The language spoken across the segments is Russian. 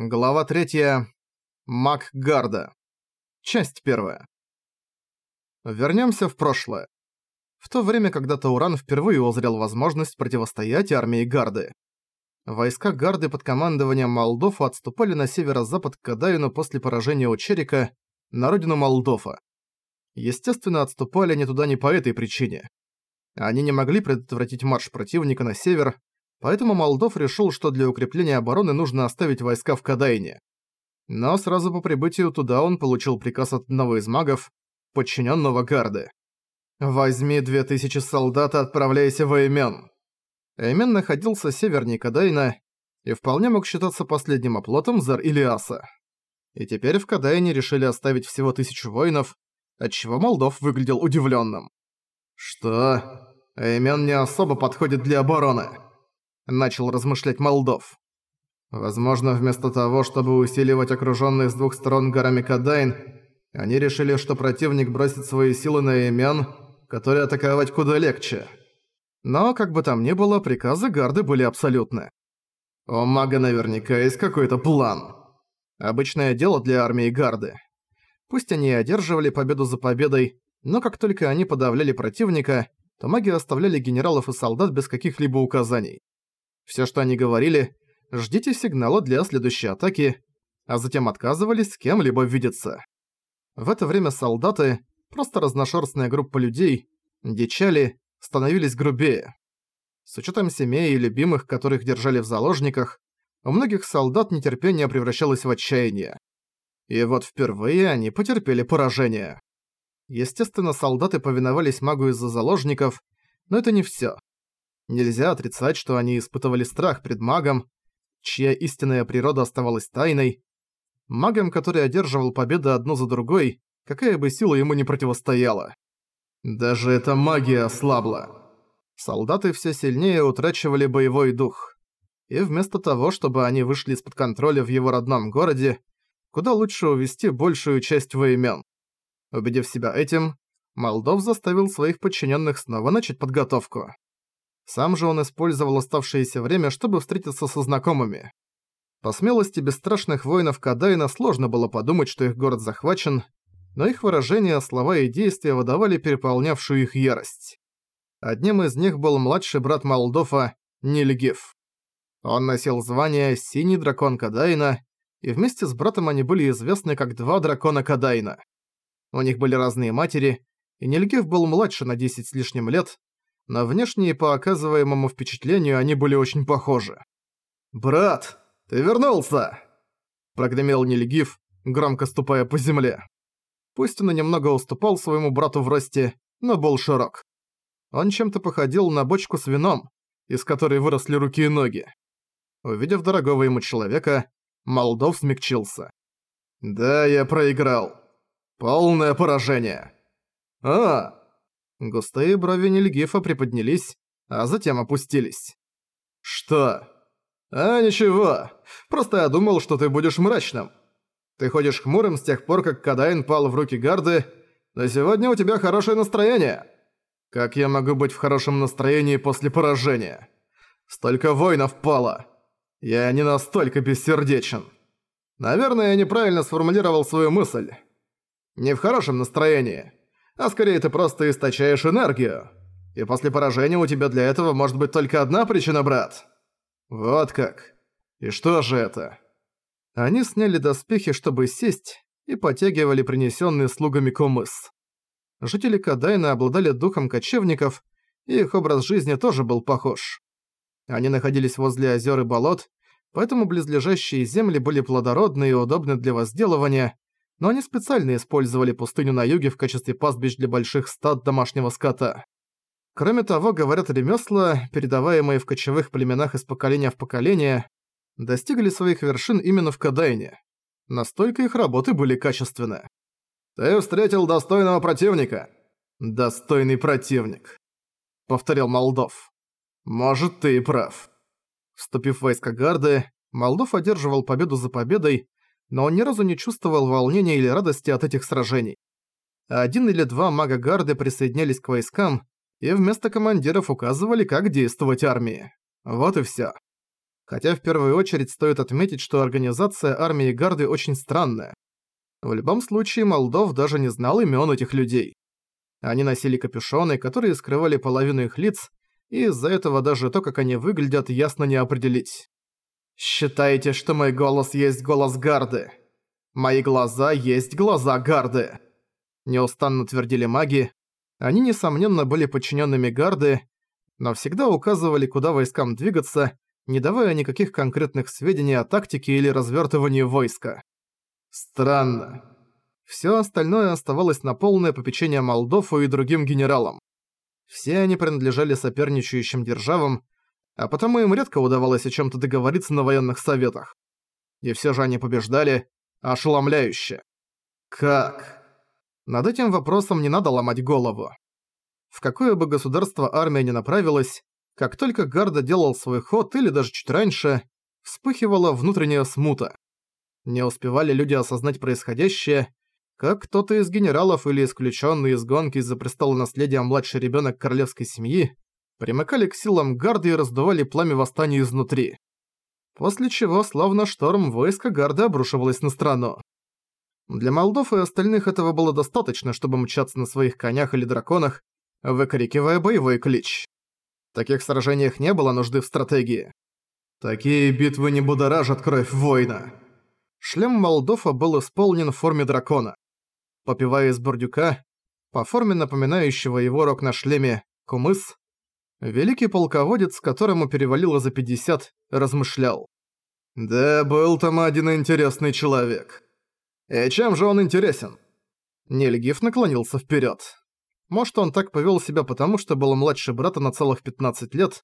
Глава 3. Маг Гарда. Часть 1. Вернемся в прошлое. В то время, когда Тауран впервые узрел возможность противостоять армии Гарды. Войска Гарды под командованием Молдофа отступали на северо-запад к Кадаюну после поражения у Черика на родину Молдофа. Естественно, отступали они туда не по этой причине. Они не могли предотвратить марш противника на север, поэтому Молдов решил, что для укрепления обороны нужно оставить войска в Кадайне. Но сразу по прибытию туда он получил приказ от одного из магов, подчиненного Гарды. «Возьми две тысячи солдат и отправляйся в Эймен». Эймен находился севернее Кадайна и вполне мог считаться последним оплотом Зар Илиаса. И теперь в Кадайне решили оставить всего тысячу воинов, отчего Молдов выглядел удивленным. «Что? Эймен не особо подходит для обороны» начал размышлять Молдов. Возможно, вместо того, чтобы усиливать окружённых с двух сторон горами Кадайн, они решили, что противник бросит свои силы на имен, которые атаковать куда легче. Но, как бы там ни было, приказы гарды были абсолютны. У мага наверняка есть какой-то план. Обычное дело для армии гарды. Пусть они и одерживали победу за победой, но как только они подавляли противника, то маги оставляли генералов и солдат без каких-либо указаний. Все, что они говорили, ждите сигнала для следующей атаки, а затем отказывались с кем-либо видеться. В это время солдаты, просто разношерстная группа людей, дичали, становились грубее. С учетом семей и любимых, которых держали в заложниках, у многих солдат нетерпение превращалось в отчаяние. И вот впервые они потерпели поражение. Естественно, солдаты повиновались магу из-за заложников, но это не всё. Нельзя отрицать, что они испытывали страх пред магом, чья истинная природа оставалась тайной. Магом, который одерживал победы одну за другой, какая бы сила ему не противостояла. Даже эта магия ослабла. Солдаты все сильнее утрачивали боевой дух. И вместо того, чтобы они вышли из-под контроля в его родном городе, куда лучше увести большую часть воимен. Убедив себя этим, Молдов заставил своих подчиненных снова начать подготовку. Сам же он использовал оставшееся время, чтобы встретиться со знакомыми. По смелости бесстрашных воинов Кадайна сложно было подумать, что их город захвачен, но их выражения, слова и действия выдавали переполнявшую их ярость. Одним из них был младший брат Молдофа, Нильгиф. Он носил звание «Синий дракон Кадайна», и вместе с братом они были известны как два дракона Кадайна. У них были разные матери, и Нильгиф был младше на 10 с лишним лет, но внешне и по оказываемому впечатлению они были очень похожи. «Брат, ты вернулся!» Прогремел Нильгиф, громко ступая по земле. Пусть он и немного уступал своему брату в росте, но был широк. Он чем-то походил на бочку с вином, из которой выросли руки и ноги. Увидев дорогого ему человека, Молдов смягчился. «Да, я проиграл. Полное поражение. А, Густые брови Нильгифа приподнялись, а затем опустились. «Что?» «А, ничего. Просто я думал, что ты будешь мрачным. Ты ходишь хмурым с тех пор, как Кадайн пал в руки Гарды, но сегодня у тебя хорошее настроение. Как я могу быть в хорошем настроении после поражения? Столько воинов пало. Я не настолько бессердечен. Наверное, я неправильно сформулировал свою мысль. Не в хорошем настроении» а скорее ты просто источаешь энергию. И после поражения у тебя для этого может быть только одна причина, брат. Вот как. И что же это? Они сняли доспехи, чтобы сесть, и потягивали принесенные слугами комыс. Жители Кадайна обладали духом кочевников, и их образ жизни тоже был похож. Они находились возле озер и болот, поэтому близлежащие земли были плодородны и удобны для возделывания, но они специально использовали пустыню на юге в качестве пастбищ для больших стад домашнего скота. Кроме того, говорят, ремесла, передаваемые в кочевых племенах из поколения в поколение, достигли своих вершин именно в Кадайне. Настолько их работы были качественны. «Ты встретил достойного противника». «Достойный противник», — повторил Молдов. «Может, ты и прав». Вступив в войска Гарды, Молдов одерживал победу за победой, но он ни разу не чувствовал волнения или радости от этих сражений. Один или два мага-гарды присоединялись к войскам и вместо командиров указывали, как действовать армии. Вот и всё. Хотя в первую очередь стоит отметить, что организация армии Гарды очень странная. В любом случае, Молдов даже не знал имен этих людей. Они носили капюшоны, которые скрывали половину их лиц, и из-за этого даже то, как они выглядят, ясно не определить. «Считаете, что мой голос есть голос Гарды? Мои глаза есть глаза Гарды!» Неустанно твердили маги. Они, несомненно, были подчиненными Гарды, но всегда указывали, куда войскам двигаться, не давая никаких конкретных сведений о тактике или развертывании войска. Странно. Все остальное оставалось на полное попечение Молдову и другим генералам. Все они принадлежали соперничающим державам, а потому им редко удавалось о чем то договориться на военных советах. И все же они побеждали ошеломляюще. Как? Над этим вопросом не надо ломать голову. В какое бы государство армия ни направилась, как только Гарда делал свой ход или даже чуть раньше, вспыхивала внутренняя смута. Не успевали люди осознать происходящее, как кто-то из генералов или исключенный из гонки из-за престола наследия младший ребенок королевской семьи примыкали к силам Гарды и раздували пламя восстания изнутри. После чего, славно шторм, войско Гарды обрушивалось на страну. Для Молдов и остальных этого было достаточно, чтобы мчаться на своих конях или драконах, выкрикивая боевой клич. В таких сражениях не было нужды в стратегии. Такие битвы не будоражат кровь воина. Шлем Молдова был исполнен в форме дракона. Попивая из бурдюка, по форме напоминающего его рог на шлеме, кумыс, великий полководец, которому перевалило за 50, размышлял. «Да был там один интересный человек. И чем же он интересен?» Нильгиф наклонился вперед. Может, он так повел себя потому, что был младше брата на целых 15 лет,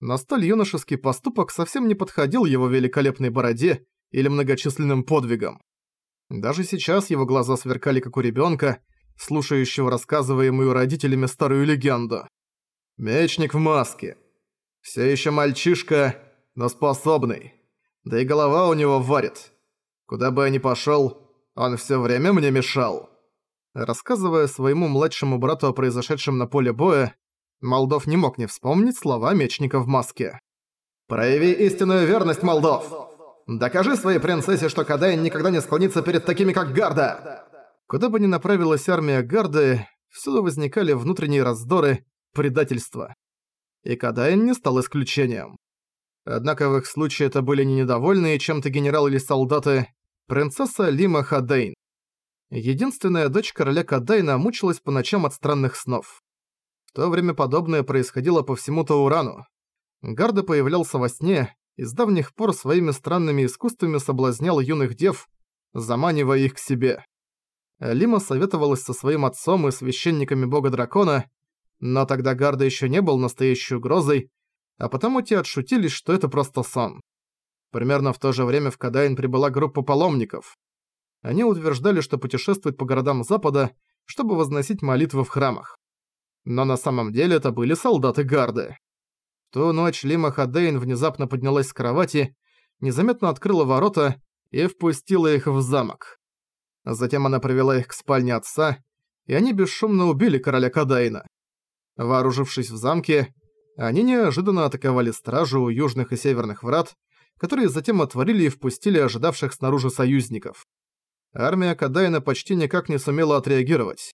но столь юношеский поступок совсем не подходил его великолепной бороде или многочисленным подвигам. Даже сейчас его глаза сверкали как у ребенка, слушающего рассказываемую родителями старую легенду. Мечник в маске. Все еще мальчишка, но способный. Да и голова у него варит. Куда бы я ни пошел, он все время мне мешал. Рассказывая своему младшему брату о произошедшем на поле боя, Молдов не мог не вспомнить слова мечника в маске. «Прояви истинную верность, Молдов! Докажи своей принцессе, что Кадайн никогда не склонится перед такими, как Гарда!» Куда бы ни направилась армия Гарды, всюду возникали внутренние раздоры, предательства. И Кадайн не стал исключением. Однако в их случае это были не недовольные чем-то генерал или солдаты, принцесса Лима Хадейн. Единственная дочь короля Кадайна мучилась по ночам от странных снов. В то время подобное происходило по всему Таурану. Гарда появлялся во сне и с давних пор своими странными искусствами соблазнял юных дев, заманивая их к себе. Лима советовалась со своим отцом и священниками бога-дракона, но тогда Гарда еще не был настоящей угрозой, а потому те отшутились, что это просто сон. Примерно в то же время в Кадайн прибыла группа паломников. Они утверждали, что путешествуют по городам Запада, чтобы возносить молитвы в храмах. Но на самом деле это были солдаты Гарды. В ту ночь Лима Хадейн внезапно поднялась с кровати, незаметно открыла ворота и впустила их в замок. Затем она привела их к спальне отца, и они бесшумно убили короля Кадайна. Вооружившись в замке, они неожиданно атаковали стражу у южных и северных врат, которые затем отворили и впустили ожидавших снаружи союзников армия Кадайна почти никак не сумела отреагировать.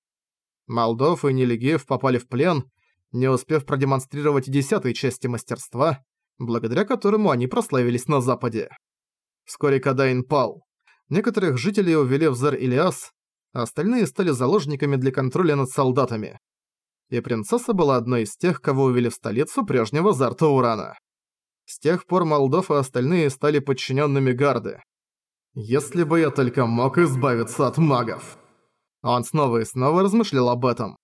Молдов и Нелегиев попали в плен, не успев продемонстрировать десятой части мастерства, благодаря которому они прославились на Западе. Вскоре Кадайн пал. Некоторых жителей увели в Зар-Илиас, а остальные стали заложниками для контроля над солдатами. И принцесса была одной из тех, кого увели в столицу прежнего Зартаурана. С тех пор Молдов и остальные стали подчиненными Гарды. Если бы я только мог избавиться от магов. Он снова и снова размышлял об этом.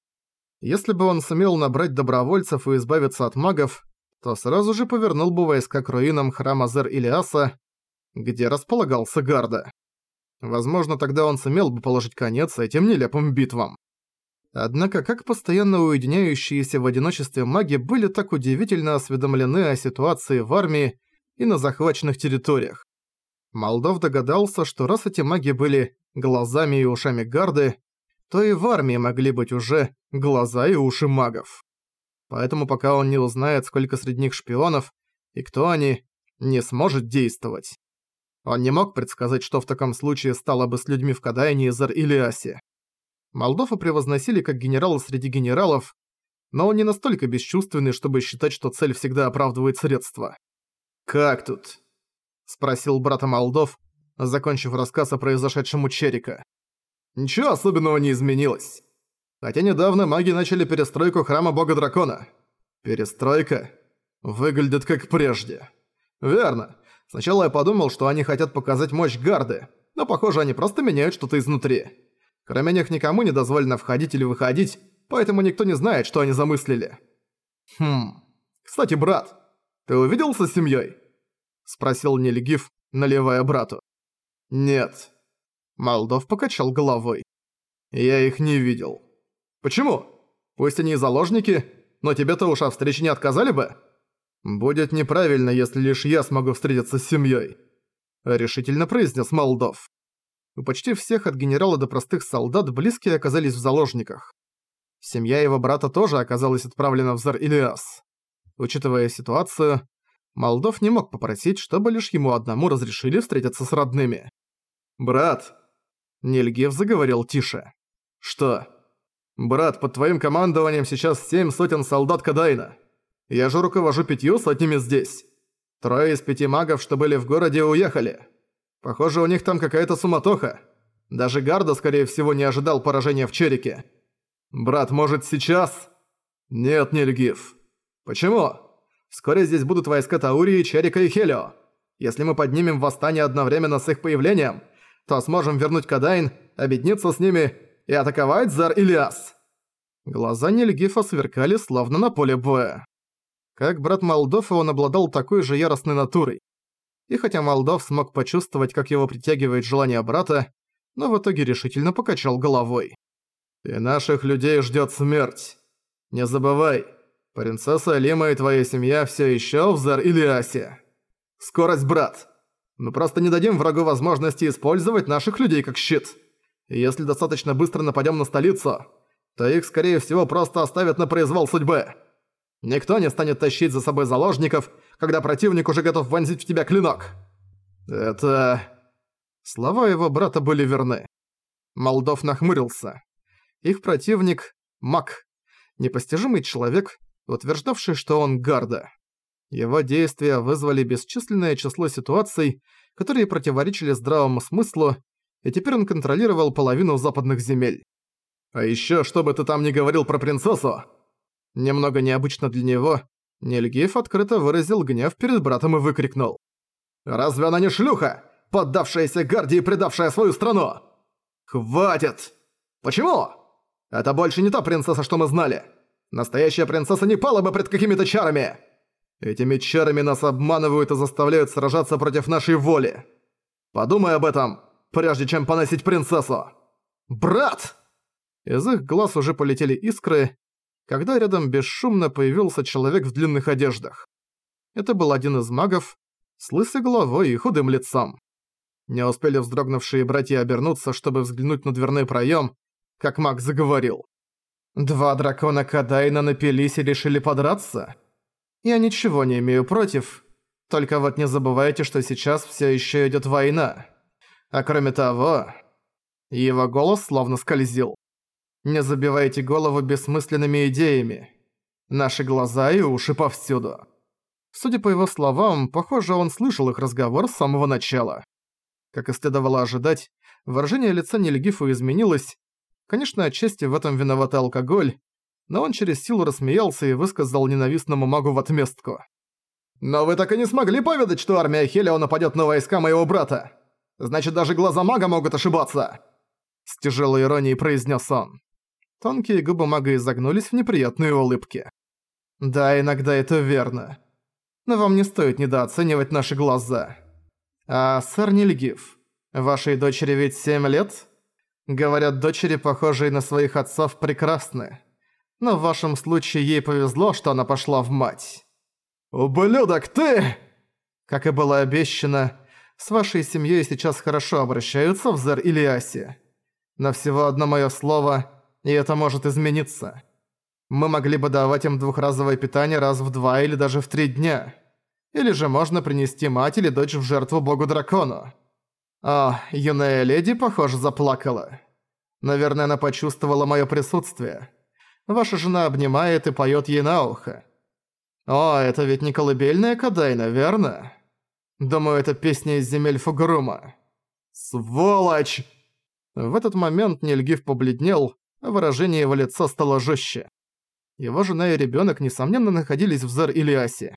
Если бы он сумел набрать добровольцев и избавиться от магов, то сразу же повернул бы войска к руинам храма Зер-Илиаса, где располагался Гарда. Возможно, тогда он сумел бы положить конец этим нелепым битвам. Однако как постоянно уединяющиеся в одиночестве маги были так удивительно осведомлены о ситуации в армии и на захваченных территориях. Молдов догадался, что раз эти маги были глазами и ушами гарды, то и в армии могли быть уже глаза и уши магов. Поэтому пока он не узнает, сколько среди них шпионов и кто они, не сможет действовать. Он не мог предсказать, что в таком случае стало бы с людьми в Кадайне и Зар-Илиасе. Молдова превозносили как генерала среди генералов, но он не настолько бесчувственный, чтобы считать, что цель всегда оправдывает средства. «Как тут?» – спросил брата Молдов, закончив рассказ о произошедшем у Черика. «Ничего особенного не изменилось. Хотя недавно маги начали перестройку храма бога-дракона. Перестройка? Выглядит как прежде. Верно. Сначала я подумал, что они хотят показать мощь гарды, но похоже, они просто меняют что-то изнутри. Кроме них никому не дозволено входить или выходить, поэтому никто не знает, что они замыслили. Хм. Кстати, брат, ты увиделся с семьей? Спросил Нельгиф, наливая брату. Нет. Молдов покачал головой. Я их не видел. Почему? Пусть они и заложники, но тебе-то уж о встрече не отказали бы? Будет неправильно, если лишь я смогу встретиться с семьей. Решительно произнес Молдов. У почти всех от генерала до простых солдат близкие оказались в заложниках. Семья его брата тоже оказалась отправлена в Зар-Илиас. Учитывая ситуацию, Молдов не мог попросить, чтобы лишь ему одному разрешили встретиться с родными. «Брат!» Нильгев заговорил тише. «Что?» «Брат, под твоим командованием сейчас семь сотен солдат Кадайна. Я же руковожу пятью сотнями здесь. Трое из пяти магов, что были в городе, уехали. Похоже, у них там какая-то суматоха. Даже Гарда, скорее всего, не ожидал поражения в Черике. Брат, может, сейчас? Нет, не. Почему? Вскоре здесь будут войска Таурии, Черика и Хелио. Если мы поднимем восстание одновременно с их появлением, то сможем вернуть Кадайн, объединиться с ними и атаковать Зар-Илиас!» Глаза Нильгифа сверкали словно на поле боя. Как брат Молдова он обладал такой же яростной натурой. И хотя Молдов смог почувствовать, как его притягивает желание брата, но в итоге решительно покачал головой. «И наших людей ждет смерть. Не забывай, принцесса Лима и твоя семья все еще в Зар-Илиасе. Скорость, брат. Мы просто не дадим врагу возможности использовать наших людей как щит». И если достаточно быстро нападем на столицу, то их, скорее всего, просто оставят на произвол судьбы. Никто не станет тащить за собой заложников, когда противник уже готов вонзить в тебя клинок. Это... Слова его брата были верны. Молдов нахмурился. Их противник — маг. Непостижимый человек, утверждавший, что он гарда. Его действия вызвали бесчисленное число ситуаций, которые противоречили здравому смыслу и теперь он контролировал половину западных земель. А ещё, что бы ты там ни говорил про принцессу! Немного необычно для него, Нельгиф открыто выразил гнев перед братом и выкрикнул. «Разве она не шлюха, поддавшаяся Гарди и предавшая свою страну? Хватит! Почему? Это больше не та принцесса, что мы знали. Настоящая принцесса не пала бы пред какими-то чарами. Этими чарами нас обманывают и заставляют сражаться против нашей воли. Подумай об этом, прежде чем поносить принцессу! Брат!» Из их глаз уже полетели искры, когда рядом бесшумно появился человек в длинных одеждах. Это был один из магов, с лысой головой и худым лицом. Не успели вздрогнувшие братья обернуться, чтобы взглянуть на дверной проем, как маг заговорил. «Два дракона Кадайна напились и решили подраться? Я ничего не имею против, только вот не забывайте, что сейчас все еще идет война. А кроме того... Его голос словно скользил. Не забивайте голову бессмысленными идеями. Наши глаза и уши повсюду. Судя по его словам, похоже, он слышал их разговор с самого начала. Как и следовало ожидать, выражение лица Нельгифу изменилось. Конечно, отчасти в этом виноват алкоголь, но он через силу рассмеялся и высказал ненавистному магу в отместку. «Но вы так и не смогли поведать, что армия Хелио нападет на войска моего брата!» Значит, даже глаза мага могут ошибаться!» С тяжелой иронией произнес он. Тонкие губы мага изогнулись в неприятные улыбки. «Да, иногда это верно. Но вам не стоит недооценивать наши глаза. А, сэр Нильгиф, вашей дочери ведь семь лет? Говорят, дочери, похожие на своих отцов, прекрасны. Но в вашем случае ей повезло, что она пошла в мать». «Ублюдок, ты!» Как и было обещано, с вашей семьей сейчас хорошо обращаются в Зар-Илиасе. На всего одно мое слово, и это может измениться. Мы могли бы давать им двухразовое питание раз в два или даже в три дня. Или же можно принести мать или дочь в жертву богу-дракону. А, юная леди, похоже, заплакала. Наверное, она почувствовала моё присутствие. Ваша жена обнимает и поёт ей на ухо. О, это ведь не колыбельная Кадайна, верно? Думаю, это песня из земель Фугрума. Сволочь! В этот момент Нильгиф побледнел, выражение его лица стало жестче. Его жена и ребенок, несомненно, находились в Зар-Илиасе.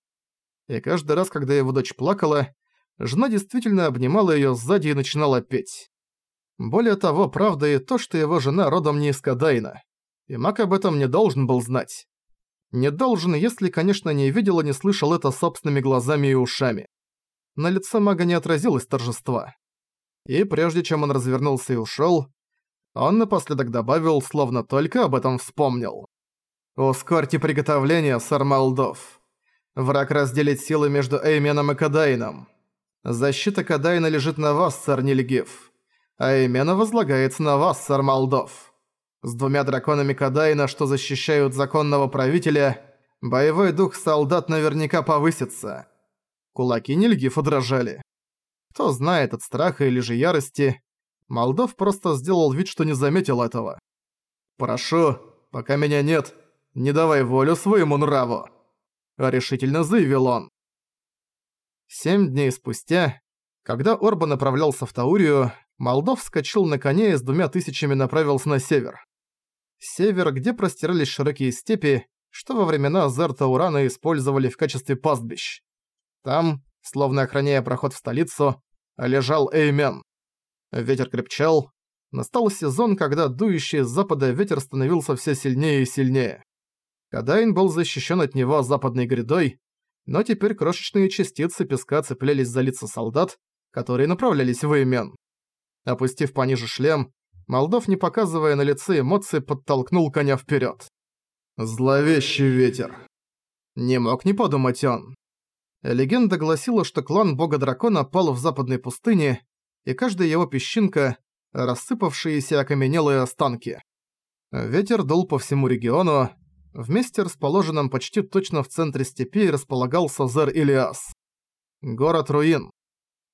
И каждый раз, когда его дочь плакала, жена действительно обнимала ее сзади и начинала петь. Более того, правда и то, что его жена родом не из Кадайна. И Мак об этом не должен был знать. Не должен, если, конечно, не видел и не слышал это собственными глазами и ушами. На лице мага не отразилось торжества. И прежде чем он развернулся и ушёл, он напоследок добавил, словно только об этом вспомнил. «Ускорьте приготовление, сэр Молдов. Враг разделит силы между Эйменом и Кадайном. Защита Кадайна лежит на вас, сэр Нильгиф, а Эймена возлагается на вас, сэр Молдов. С двумя драконами Кадайна, что защищают законного правителя, боевой дух солдат наверняка повысится». Кулаки Нильгифа дрожали. Кто знает от страха или же ярости, Молдов просто сделал вид, что не заметил этого. «Прошу, пока меня нет, не давай волю своему нраву!» Решительно заявил он. Семь дней спустя, когда Орба направлялся в Таурию, Молдов вскочил на коне и с двумя тысячами направился на север. Север, где простирались широкие степи, что во времена Зерта Урана использовали в качестве пастбищ. Там, словно охраняя проход в столицу, лежал Эймен. Ветер крепчал. Настал сезон, когда дующий с запада ветер становился все сильнее и сильнее. Кадайн был защищен от него западной грядой, но теперь крошечные частицы песка цеплялись за лица солдат, которые направлялись в Эймен. Опустив пониже шлем, Молдов, не показывая на лице эмоции, подтолкнул коня вперед. «Зловещий ветер!» Не мог не подумать он. Легенда гласила, что клан бога-дракона пал в западной пустыне, и каждая его песчинка – рассыпавшиеся окаменелые останки. Ветер дул по всему региону. В месте, расположенном почти точно в центре степи, располагался Зер-Илиас. Город руин.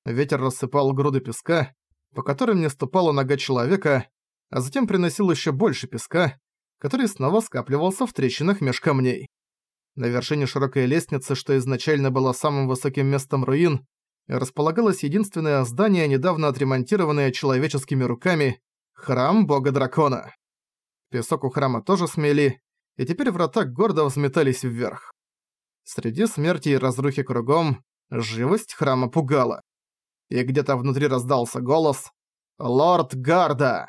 Ветер рассыпал груды песка, по которым не ступала нога человека, а затем приносил еще больше песка, который снова скапливался в трещинах меж камней. На вершине широкой лестницы, что изначально было самым высоким местом руин, располагалось единственное здание, недавно отремонтированное человеческими руками – храм бога-дракона. Песок у храма тоже смели, и теперь врата гордо взметались вверх. Среди смерти и разрухи кругом живость храма пугала. И где-то внутри раздался голос «Лорд Гарда!»